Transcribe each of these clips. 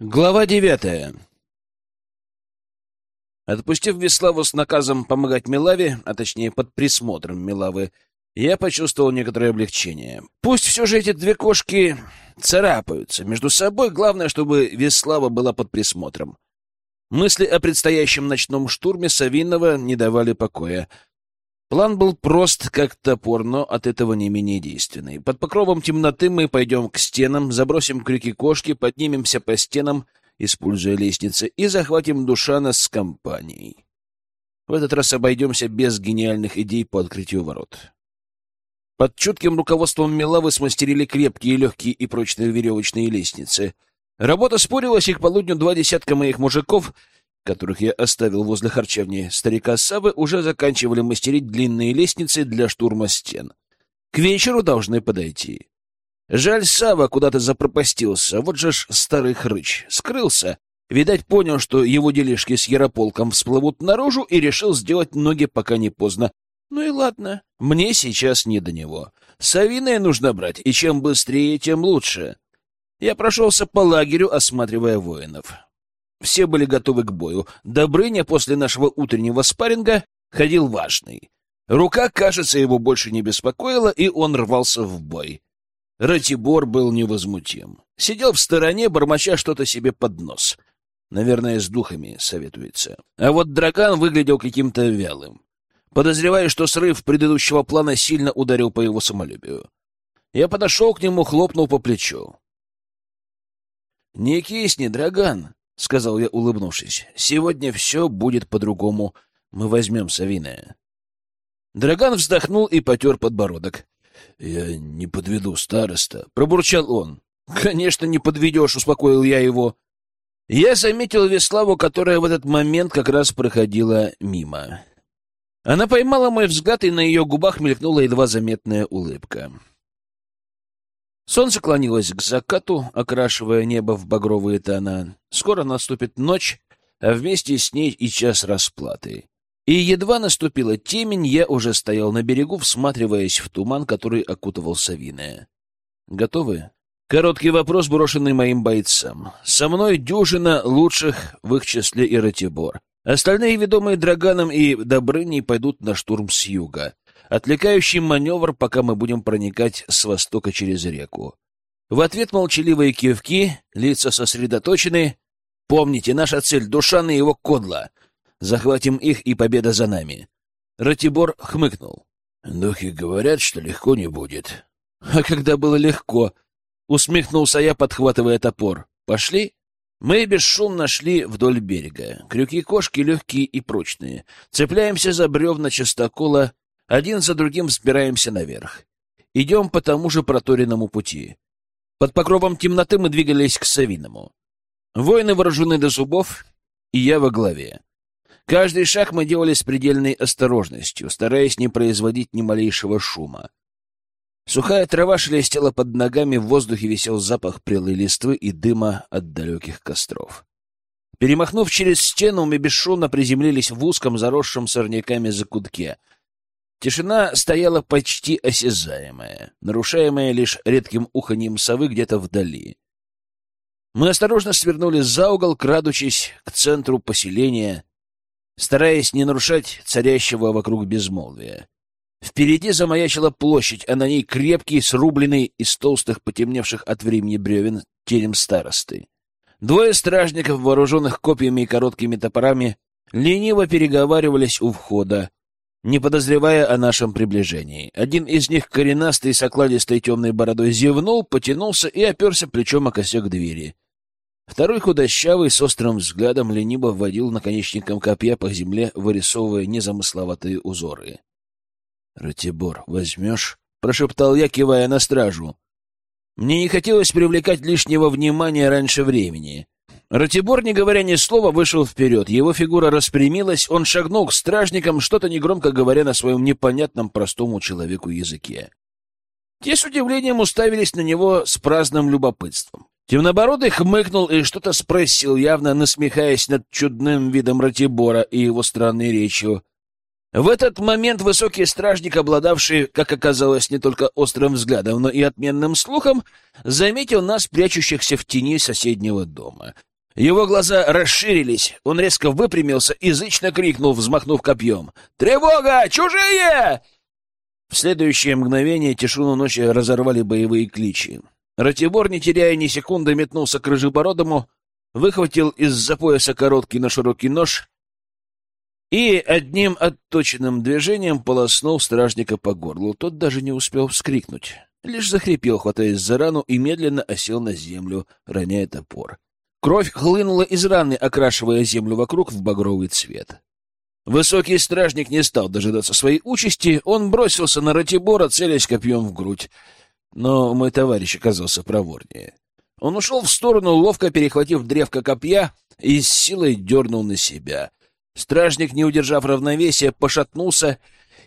Глава девятая. Отпустив Веславу с наказом помогать Милаве, а точнее под присмотром Милавы, я почувствовал некоторое облегчение. Пусть все же эти две кошки царапаются между собой, главное, чтобы Веслава была под присмотром. Мысли о предстоящем ночном штурме Савинова не давали покоя. План был прост, как топор, но от этого не менее действенный. Под покровом темноты мы пойдем к стенам, забросим крюки кошки, поднимемся по стенам, используя лестницы, и захватим Душана с компанией. В этот раз обойдемся без гениальных идей по открытию ворот. Под чутким руководством Милавы смастерили крепкие, легкие и прочные веревочные лестницы. Работа спорилась, и к полудню два десятка моих мужиков которых я оставил возле харчевни старика Савы, уже заканчивали мастерить длинные лестницы для штурма стен. К вечеру должны подойти. Жаль, Сава куда-то запропастился, вот же ж старый хрыч. Скрылся. Видать, понял, что его делишки с Ярополком всплывут наружу и решил сделать ноги, пока не поздно. Ну и ладно, мне сейчас не до него. Савиное нужно брать, и чем быстрее, тем лучше. Я прошелся по лагерю, осматривая воинов. Все были готовы к бою. Добрыня после нашего утреннего спарринга ходил важный. Рука, кажется, его больше не беспокоила, и он рвался в бой. Ратибор был невозмутим. Сидел в стороне, бормоча что-то себе под нос. Наверное, с духами советуется. А вот Драган выглядел каким-то вялым. Подозреваю, что срыв предыдущего плана сильно ударил по его самолюбию. Я подошел к нему, хлопнул по плечу. — Не кисни, Драган, — сказал я, улыбнувшись. — Сегодня все будет по-другому. Мы возьмем Савиное. Драган вздохнул и потер подбородок. — Я не подведу староста, — пробурчал он. — Конечно, не подведешь, — успокоил я его. Я заметил Веславу, которая в этот момент как раз проходила мимо. Она поймала мой взгляд, и на ее губах мелькнула едва заметная улыбка. Солнце клонилось к закату, окрашивая небо в багровые тона. Скоро наступит ночь, а вместе с ней и час расплаты. И едва наступила темень, я уже стоял на берегу, всматриваясь в туман, который окутывал Савиная. «Готовы?» Короткий вопрос, брошенный моим бойцам. «Со мной дюжина лучших, в их числе и Ратибор. Остальные, ведомые Драганом и Добрыней, пойдут на штурм с юга. Отвлекающий маневр, пока мы будем проникать с востока через реку. В ответ молчаливые кивки, лица сосредоточены. Помните, наша цель — Душан и его кодла. Захватим их, и победа за нами. Ратибор хмыкнул. Духи говорят, что легко не будет. А когда было легко? Усмехнулся я, подхватывая топор. Пошли? Мы бесшумно шли вдоль берега. Крюки кошки легкие и прочные. Цепляемся за бревна частокола, один за другим взбираемся наверх. Идем по тому же проторенному пути. Под покровом темноты мы двигались к Савиному. Воины вооружены до зубов, и я во главе. Каждый шаг мы делали с предельной осторожностью, стараясь не производить ни малейшего шума. Сухая трава шелестела под ногами, в воздухе висел запах прелой листвы и дыма от далеких костров. Перемахнув через стену, мы бесшумно приземлились в узком, заросшем сорняками закутке — Тишина стояла почти осязаемая, нарушаемая лишь редким уханьем совы где-то вдали. Мы осторожно свернули за угол, крадучись к центру поселения, стараясь не нарушать царящего вокруг безмолвия. Впереди замаячила площадь, а на ней крепкий, срубленный из толстых, потемневших от времени бревен, терем старосты. Двое стражников, вооруженных копьями и короткими топорами, лениво переговаривались у входа, не подозревая о нашем приближении. Один из них, коренастый с окладистой темной бородой, зевнул, потянулся и оперся плечом о косяк двери. Второй худощавый с острым взглядом лениво вводил наконечником копья по земле, вырисовывая незамысловатые узоры. — Ратибор, возьмешь? — прошептал я, кивая на стражу. Мне не хотелось привлекать лишнего внимания раньше времени. Ратибор, не говоря ни слова, вышел вперед. Его фигура распрямилась, он шагнул к стражникам, что-то негромко говоря на своем непонятном простому человеку языке. Те с удивлением уставились на него с праздным любопытством. Темнобородый хмыкнул и что-то спросил, явно насмехаясь над чудным видом Ратибора и его странной речью. В этот момент высокий стражник, обладавший, как оказалось, не только острым взглядом, но и отменным слухом, заметил нас, прячущихся в тени соседнего дома. Его глаза расширились, он резко выпрямился и зычно крикнул, взмахнув копьем. «Тревога! Чужие!» В следующее мгновение тишину ночи разорвали боевые кличи. Ратибор, не теряя ни секунды, метнулся к рыжебородому, выхватил из-за пояса короткий на широкий нож и одним отточенным движением полоснул стражника по горлу. Тот даже не успел вскрикнуть, лишь захрипел, хватаясь за рану, и медленно осел на землю, роняя топор. Кровь хлынула из раны, окрашивая землю вокруг в багровый цвет. Высокий стражник не стал дожидаться своей участи, он бросился на Ратибора, целясь копьем в грудь. Но мой товарищ оказался проворнее. Он ушел в сторону, ловко перехватив древко копья и с силой дернул на себя. Стражник, не удержав равновесия, пошатнулся,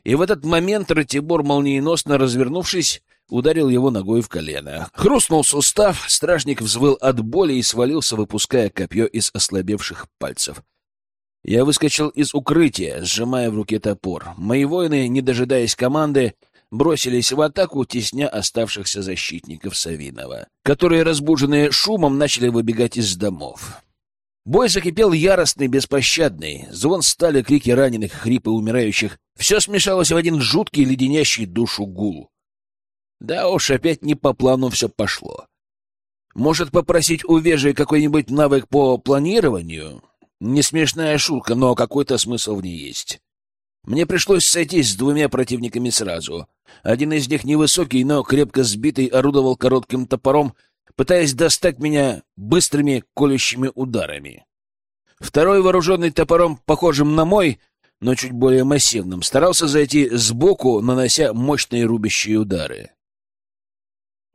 и в этот момент Ратибор, молниеносно развернувшись, ударил его ногой в колено. Хрустнул сустав, стражник взвыл от боли и свалился, выпуская копье из ослабевших пальцев. Я выскочил из укрытия, сжимая в руке топор. Мои воины, не дожидаясь команды, бросились в атаку, тесня оставшихся защитников Савинова, которые, разбуженные шумом, начали выбегать из домов. Бой закипел яростный, беспощадный. Звон стали, крики раненых, хрипы умирающих. Все смешалось в один жуткий, леденящий душу гул. Да уж, опять не по плану все пошло. Может, попросить у Вежи какой-нибудь навык по планированию? Не смешная шутка, но какой-то смысл в ней есть. Мне пришлось сойтись с двумя противниками сразу. Один из них невысокий, но крепко сбитый, орудовал коротким топором, пытаясь достать меня быстрыми колющими ударами. Второй, вооруженный топором, похожим на мой, но чуть более массивным, старался зайти сбоку, нанося мощные рубящие удары.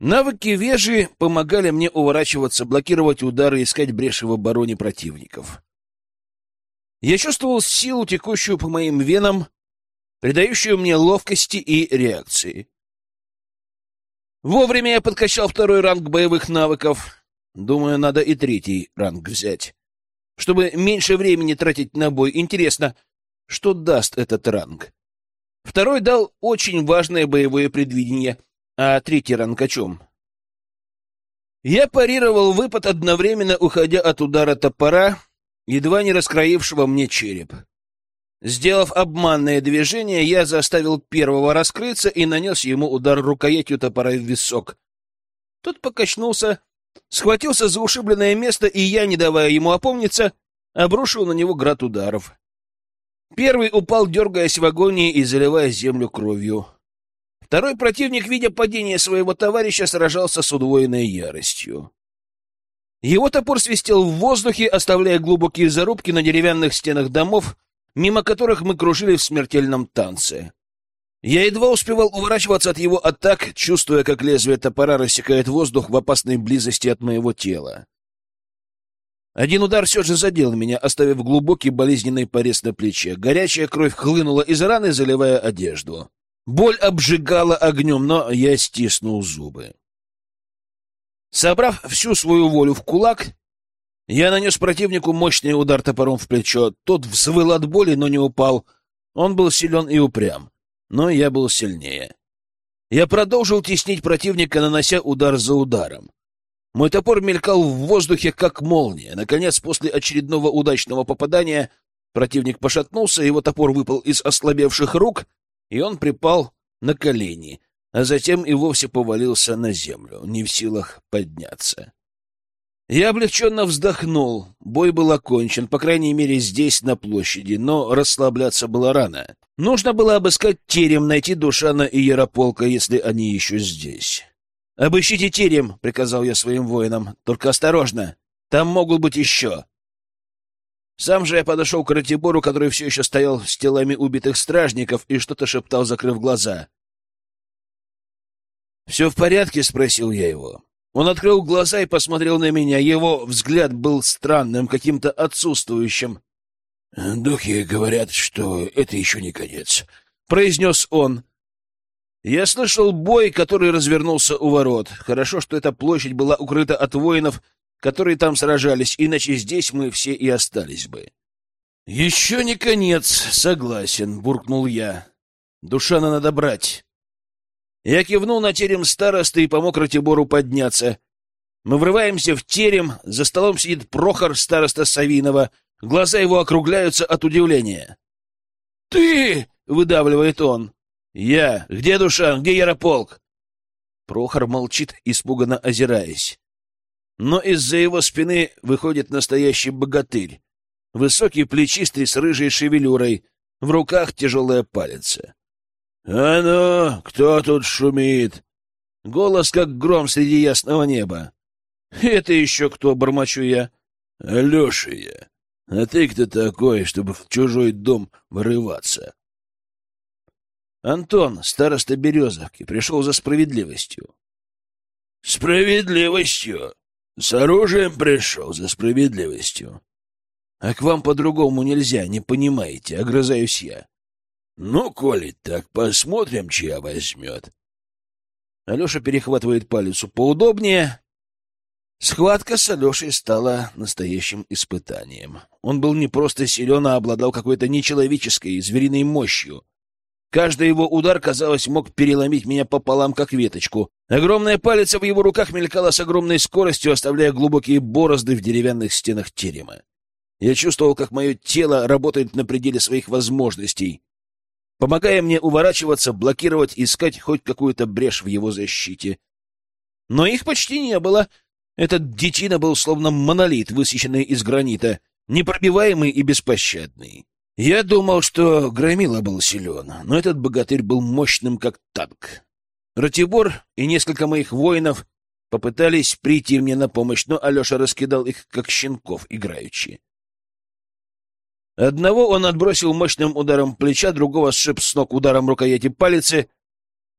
Навыки вежи помогали мне уворачиваться, блокировать удары, искать бреши в обороне противников. Я чувствовал силу, текущую по моим венам, придающую мне ловкости и реакции. Вовремя я подкачал второй ранг боевых навыков. Думаю, надо и третий ранг взять. Чтобы меньше времени тратить на бой, интересно, что даст этот ранг? Второй дал очень важное боевое предвидение — а третий чем? Я парировал выпад, одновременно уходя от удара топора, едва не раскроившего мне череп. Сделав обманное движение, я заставил первого раскрыться и нанес ему удар рукоятью топора в висок. Тот покачнулся, схватился за ушибленное место, и я, не давая ему опомниться, обрушил на него град ударов. Первый упал, дергаясь в агонии и заливая землю кровью. Второй противник, видя падение своего товарища, сражался с удвоенной яростью. Его топор свистел в воздухе, оставляя глубокие зарубки на деревянных стенах домов, мимо которых мы кружили в смертельном танце. Я едва успевал уворачиваться от его атак, чувствуя, как лезвие топора рассекает воздух в опасной близости от моего тела. Один удар все же задел меня, оставив глубокий болезненный порез на плече. Горячая кровь хлынула из раны, заливая одежду. Боль обжигала огнем, но я стиснул зубы. Собрав всю свою волю в кулак, я нанес противнику мощный удар топором в плечо. Тот взвыл от боли, но не упал. Он был силен и упрям, но я был сильнее. Я продолжил теснить противника, нанося удар за ударом. Мой топор мелькал в воздухе, как молния. Наконец, после очередного удачного попадания, противник пошатнулся, его топор выпал из ослабевших рук — и он припал на колени, а затем и вовсе повалился на землю, не в силах подняться. Я облегченно вздохнул. Бой был окончен, по крайней мере, здесь, на площади, но расслабляться было рано. Нужно было обыскать терем, найти Душана и Ярополка, если они еще здесь. «Обыщите терем», — приказал я своим воинам. «Только осторожно, там могут быть еще». Сам же я подошел к Ратибору, который все еще стоял с телами убитых стражников и что-то шептал, закрыв глаза. «Все в порядке?» — спросил я его. Он открыл глаза и посмотрел на меня. Его взгляд был странным, каким-то отсутствующим. «Духи говорят, что это еще не конец», — произнес он. Я слышал бой, который развернулся у ворот. Хорошо, что эта площадь была укрыта от воинов, которые там сражались, иначе здесь мы все и остались бы. — Еще не конец, согласен, — буркнул я. — Душана надо брать. Я кивнул на терем старосты и помог Ратибору подняться. Мы врываемся в терем, за столом сидит Прохор, староста Савинова. Глаза его округляются от удивления. «Ты!» — выдавливает он. «Я! Где Душан? Где Ярополк?» Прохор молчит, испуганно озираясь. Но из-за его спины выходит настоящий богатырь. Высокий, плечистый, с рыжей шевелюрой, в руках тяжелая палица. — А ну, кто тут шумит? Голос, как гром среди ясного неба. — Это еще кто, бормочу я? — Алеша я. А ты кто такой, чтобы в чужой дом вырываться? Антон, староста Березовки, пришел за справедливостью. — Справедливостью? С оружием пришел за справедливостью. А к вам по-другому нельзя, не понимаете, огрызаюсь я. Ну, коли так, посмотрим, чья возьмет. Алеша перехватывает палец поудобнее. Схватка с Алешей стала настоящим испытанием. Он был не просто силен, а обладал какой-то нечеловеческой, звериной мощью. Каждый его удар, казалось, мог переломить меня пополам, как веточку. Огромная палец в его руках мелькала с огромной скоростью, оставляя глубокие борозды в деревянных стенах терема. Я чувствовал, как мое тело работает на пределе своих возможностей помогая мне уворачиваться, блокировать, искать хоть какую-то брешь в его защите. Но их почти не было. Этот детина был словно монолит, высеченный из гранита, непробиваемый и беспощадный. Я думал, что Громила был силен, но этот богатырь был мощным, как танк. Ратибор и несколько моих воинов попытались прийти мне на помощь, но Алеша раскидал их, как щенков, играючи. Одного он отбросил мощным ударом плеча, другого сшиб с ног ударом рукояти палицы,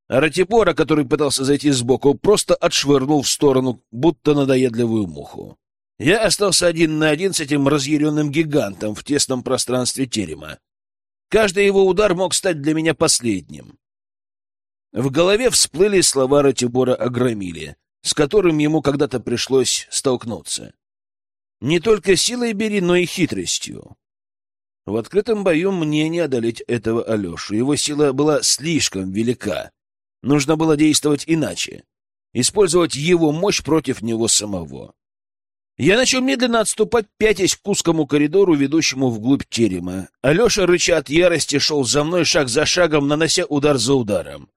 а Ратипора, который пытался зайти сбоку, просто отшвырнул в сторону, будто надоедливую муху. Я остался один на один с этим разъяренным гигантом в тесном пространстве терема. Каждый его удар мог стать для меня последним. В голове всплыли слова Ратибора о громиле, с которым ему когда-то пришлось столкнуться. Не только силой бери, но и хитростью. В открытом бою мне не одолеть этого Алешу. Его сила была слишком велика. Нужно было действовать иначе. Использовать его мощь против него самого. Я начал медленно отступать, пятясь к узкому коридору, ведущему вглубь терема. Алеша, рыча от ярости, шел за мной шаг за шагом, нанося удар за ударом.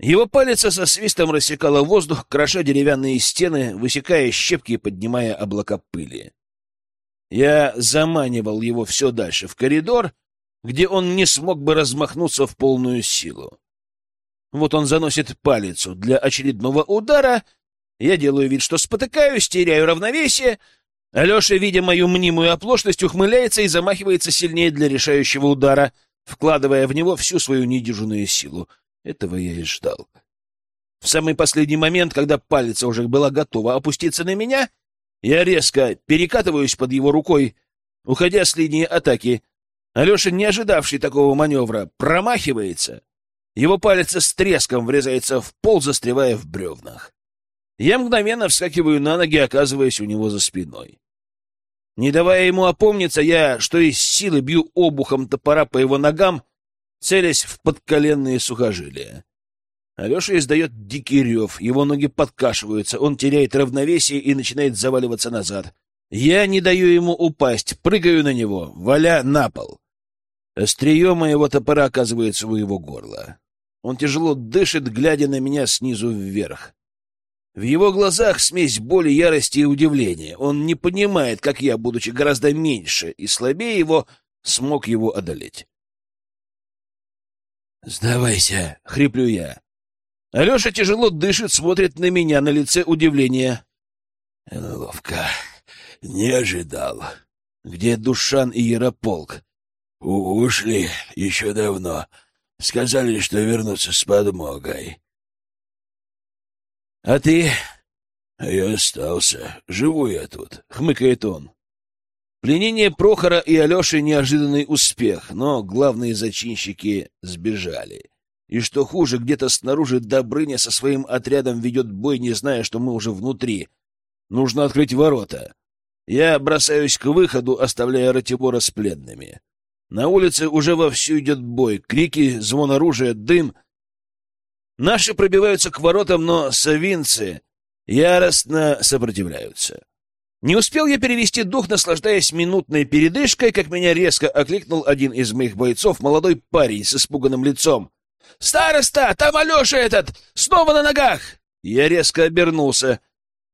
Его палец со свистом рассекала воздух, кроша деревянные стены, высекая щепки и поднимая облака пыли. Я заманивал его все дальше, в коридор, где он не смог бы размахнуться в полную силу. Вот он заносит палицу для очередного удара. Я делаю вид, что спотыкаюсь, теряю равновесие. Алеша, видя мою мнимую оплошность, ухмыляется и замахивается сильнее для решающего удара, вкладывая в него всю свою недюжинную силу. Этого я и ждал. В самый последний момент, когда палица уже была готова опуститься на меня, я резко перекатываюсь под его рукой, уходя с линии атаки. Алеша, не ожидавший такого маневра, промахивается. Его палец с треском врезается в пол, застревая в бревнах. Я мгновенно вскакиваю на ноги, оказываясь у него за спиной. Не давая ему опомниться, я, что из силы, бью обухом топора по его ногам, целясь в подколенные сухожилия. Алеша издает дикий рев, его ноги подкашиваются, он теряет равновесие и начинает заваливаться назад. Я не даю ему упасть, прыгаю на него, валя на пол. Острие моего топора оказывается у его горла. Он тяжело дышит, глядя на меня снизу вверх. В его глазах смесь боли, ярости и удивления. Он не понимает, как я, будучи гораздо меньше и слабее его, смог его одолеть. «Сдавайся!» — хриплю я. Алеша тяжело дышит, смотрит на меня, на лице удивление. Ловко. Не ожидал. Где Душан и Ярополк? Ушли еще давно. Сказали, что вернутся с подмогой. А ты? Я остался. Живу я тут, хмыкает он. Пленение Прохора и Алеши — неожиданный успех, но главные зачинщики сбежали. И что хуже, где-то снаружи Добрыня со своим отрядом ведет бой, не зная, что мы уже внутри. Нужно открыть ворота. Я бросаюсь к выходу, оставляя Ратибора с пленными. На улице уже вовсю идет бой. Крики, звон оружия, дым. Наши пробиваются к воротам, но совинцы яростно сопротивляются. Не успел я перевести дух, наслаждаясь минутной передышкой, как меня резко окликнул один из моих бойцов, молодой парень с испуганным лицом. «Староста! Там Алеша этот! Снова на ногах!» Я резко обернулся.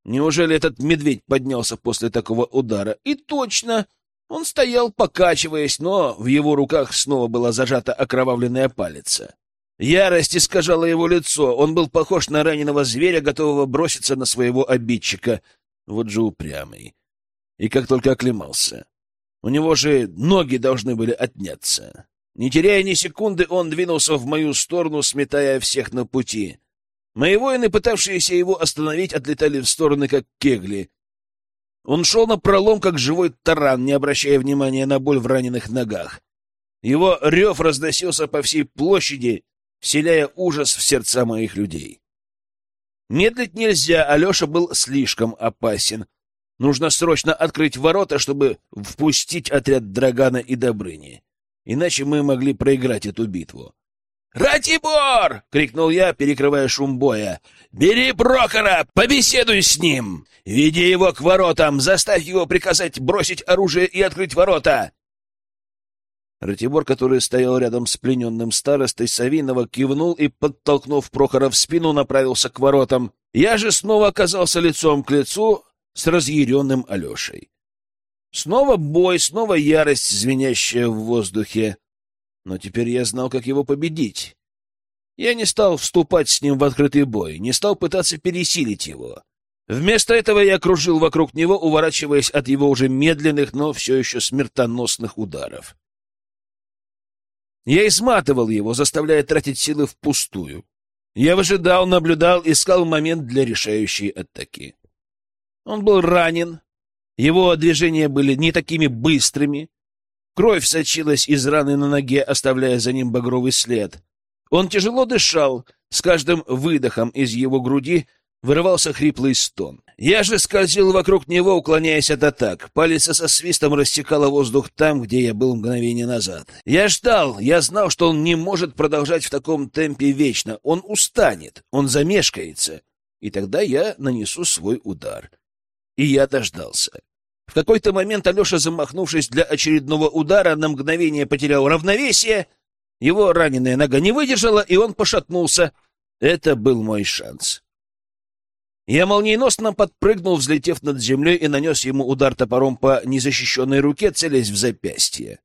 Неужели этот медведь поднялся после такого удара? И точно! Он стоял, покачиваясь, но в его руках снова была зажата окровавленная палица. Ярость искажала его лицо. Он был похож на раненого зверя, готового броситься на своего обидчика — вот же упрямый. И как только оклемался. У него же ноги должны были отняться. Не теряя ни секунды, он двинулся в мою сторону, сметая всех на пути. Мои воины, пытавшиеся его остановить, отлетали в стороны, как кегли. Он шел на пролом, как живой таран, не обращая внимания на боль в раненых ногах. Его рев разносился по всей площади, вселяя ужас в сердца моих людей. Медлить нельзя, Алеша был слишком опасен. Нужно срочно открыть ворота, чтобы впустить отряд Драгана и Добрыни. Иначе мы могли проиграть эту битву. «Ратибор!» — крикнул я, перекрывая шум боя. «Бери Прохора! Побеседуй с ним! Веди его к воротам! Заставь его приказать бросить оружие и открыть ворота!» Ратибор, который стоял рядом с плененным старостой Савинова, кивнул и, подтолкнув Прохора в спину, направился к воротам. Я же снова оказался лицом к лицу с разъяренным Алешей. Снова бой, снова ярость, звенящая в воздухе. Но теперь я знал, как его победить. Я не стал вступать с ним в открытый бой, не стал пытаться пересилить его. Вместо этого я кружил вокруг него, уворачиваясь от его уже медленных, но все еще смертоносных ударов. Я изматывал его, заставляя тратить силы впустую. Я выжидал, наблюдал, искал момент для решающей атаки. Он был ранен, его движения были не такими быстрыми. Кровь сочилась из раны на ноге, оставляя за ним багровый след. Он тяжело дышал, с каждым выдохом из его груди вырывался хриплый стон. Я же скользил вокруг него, уклоняясь от атак. Палец со свистом рассекала воздух там, где я был мгновение назад. Я ждал, я знал, что он не может продолжать в таком темпе вечно. Он устанет, он замешкается. И тогда я нанесу свой удар. И я дождался. В какой-то момент Алеша, замахнувшись для очередного удара, на мгновение потерял равновесие. Его раненая нога не выдержала, и он пошатнулся. Это был мой шанс. Я молниеносно подпрыгнул, взлетев над землей, и нанес ему удар топором по незащищенной руке, целясь в запястье.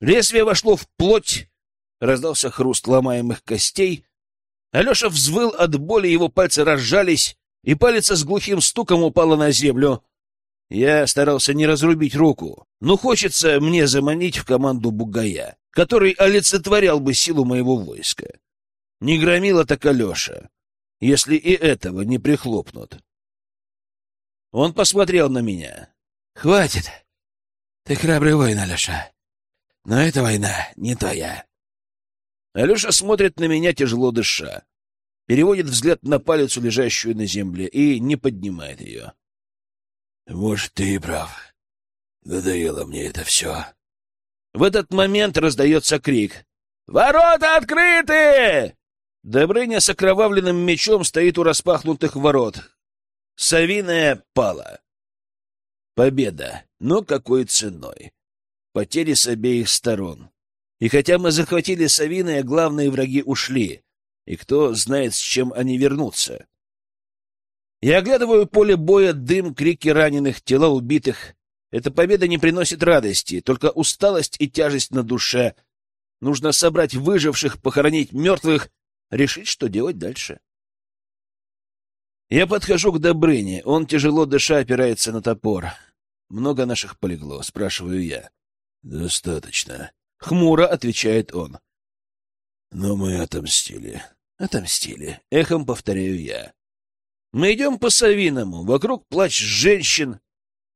Лезвие вошло в плоть, раздался хруст ломаемых костей. Алеша взвыл от боли, его пальцы разжались, и палец с глухим стуком упала на землю. Я старался не разрубить руку, но хочется мне заманить в команду бугая, который олицетворял бы силу моего войска. Не громила так Алеша если и этого не прихлопнут. Он посмотрел на меня. — Хватит. Ты храбрый воин, Алеша. Но эта война не твоя. Алеша смотрит на меня, тяжело дыша. Переводит взгляд на палец, лежащую на земле, и не поднимает ее. — Может, ты и прав. Надоело мне это все. В этот момент раздается крик. «Ворота открыты!» Добрыня с окровавленным мечом стоит у распахнутых ворот. Савиная пала. Победа. Но какой ценой? Потери с обеих сторон. И хотя мы захватили Савиная, главные враги ушли. И кто знает, с чем они вернутся. Я оглядываю поле боя, дым, крики раненых, тела убитых. Эта победа не приносит радости, только усталость и тяжесть на душе. Нужно собрать выживших, похоронить мертвых решить, что делать дальше. Я подхожу к Добрыне. Он, тяжело дыша, опирается на топор. «Много наших полегло?» — спрашиваю я. «Достаточно», — хмуро отвечает он. «Но мы отомстили». «Отомстили», — эхом повторяю я. Мы идем по Савиному, вокруг плач женщин.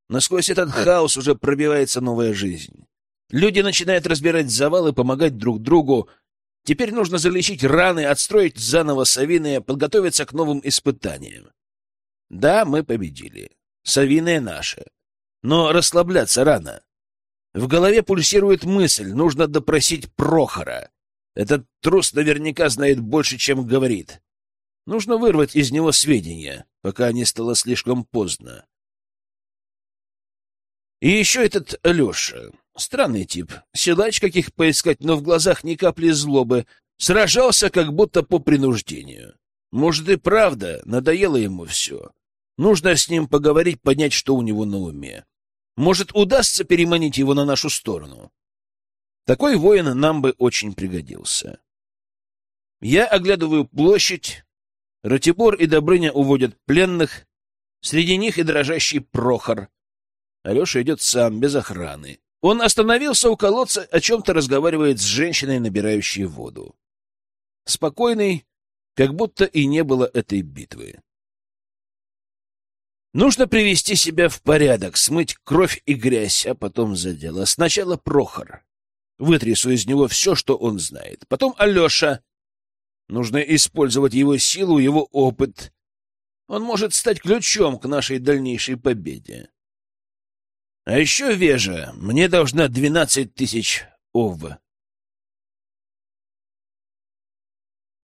Насквозь этот хаос уже пробивается новая жизнь. Люди начинают разбирать завалы, помогать друг другу, Теперь нужно залечить раны, отстроить заново Савиное, подготовиться к новым испытаниям. Да, мы победили. Савиное наше. Но расслабляться рано. В голове пульсирует мысль, нужно допросить Прохора. Этот трус наверняка знает больше, чем говорит. Нужно вырвать из него сведения, пока не стало слишком поздно. И еще этот Алеша. Странный тип. Силач каких поискать, но в глазах ни капли злобы. Сражался как будто по принуждению. Может и правда, надоело ему все. Нужно с ним поговорить, понять, что у него на уме. Может, удастся переманить его на нашу сторону. Такой воин нам бы очень пригодился. Я оглядываю площадь. Ратибор и Добрыня уводят пленных. Среди них и дрожащий Прохор. Алеша идет сам, без охраны. Он остановился у колодца, о чем-то разговаривает с женщиной, набирающей воду. Спокойный, как будто и не было этой битвы. Нужно привести себя в порядок, смыть кровь и грязь, а потом за дело. Сначала Прохор. Вытрясу из него все, что он знает. Потом Алеша. Нужно использовать его силу, его опыт. Он может стать ключом к нашей дальнейшей победе. А еще Вежа. Мне должна двенадцать тысяч ов.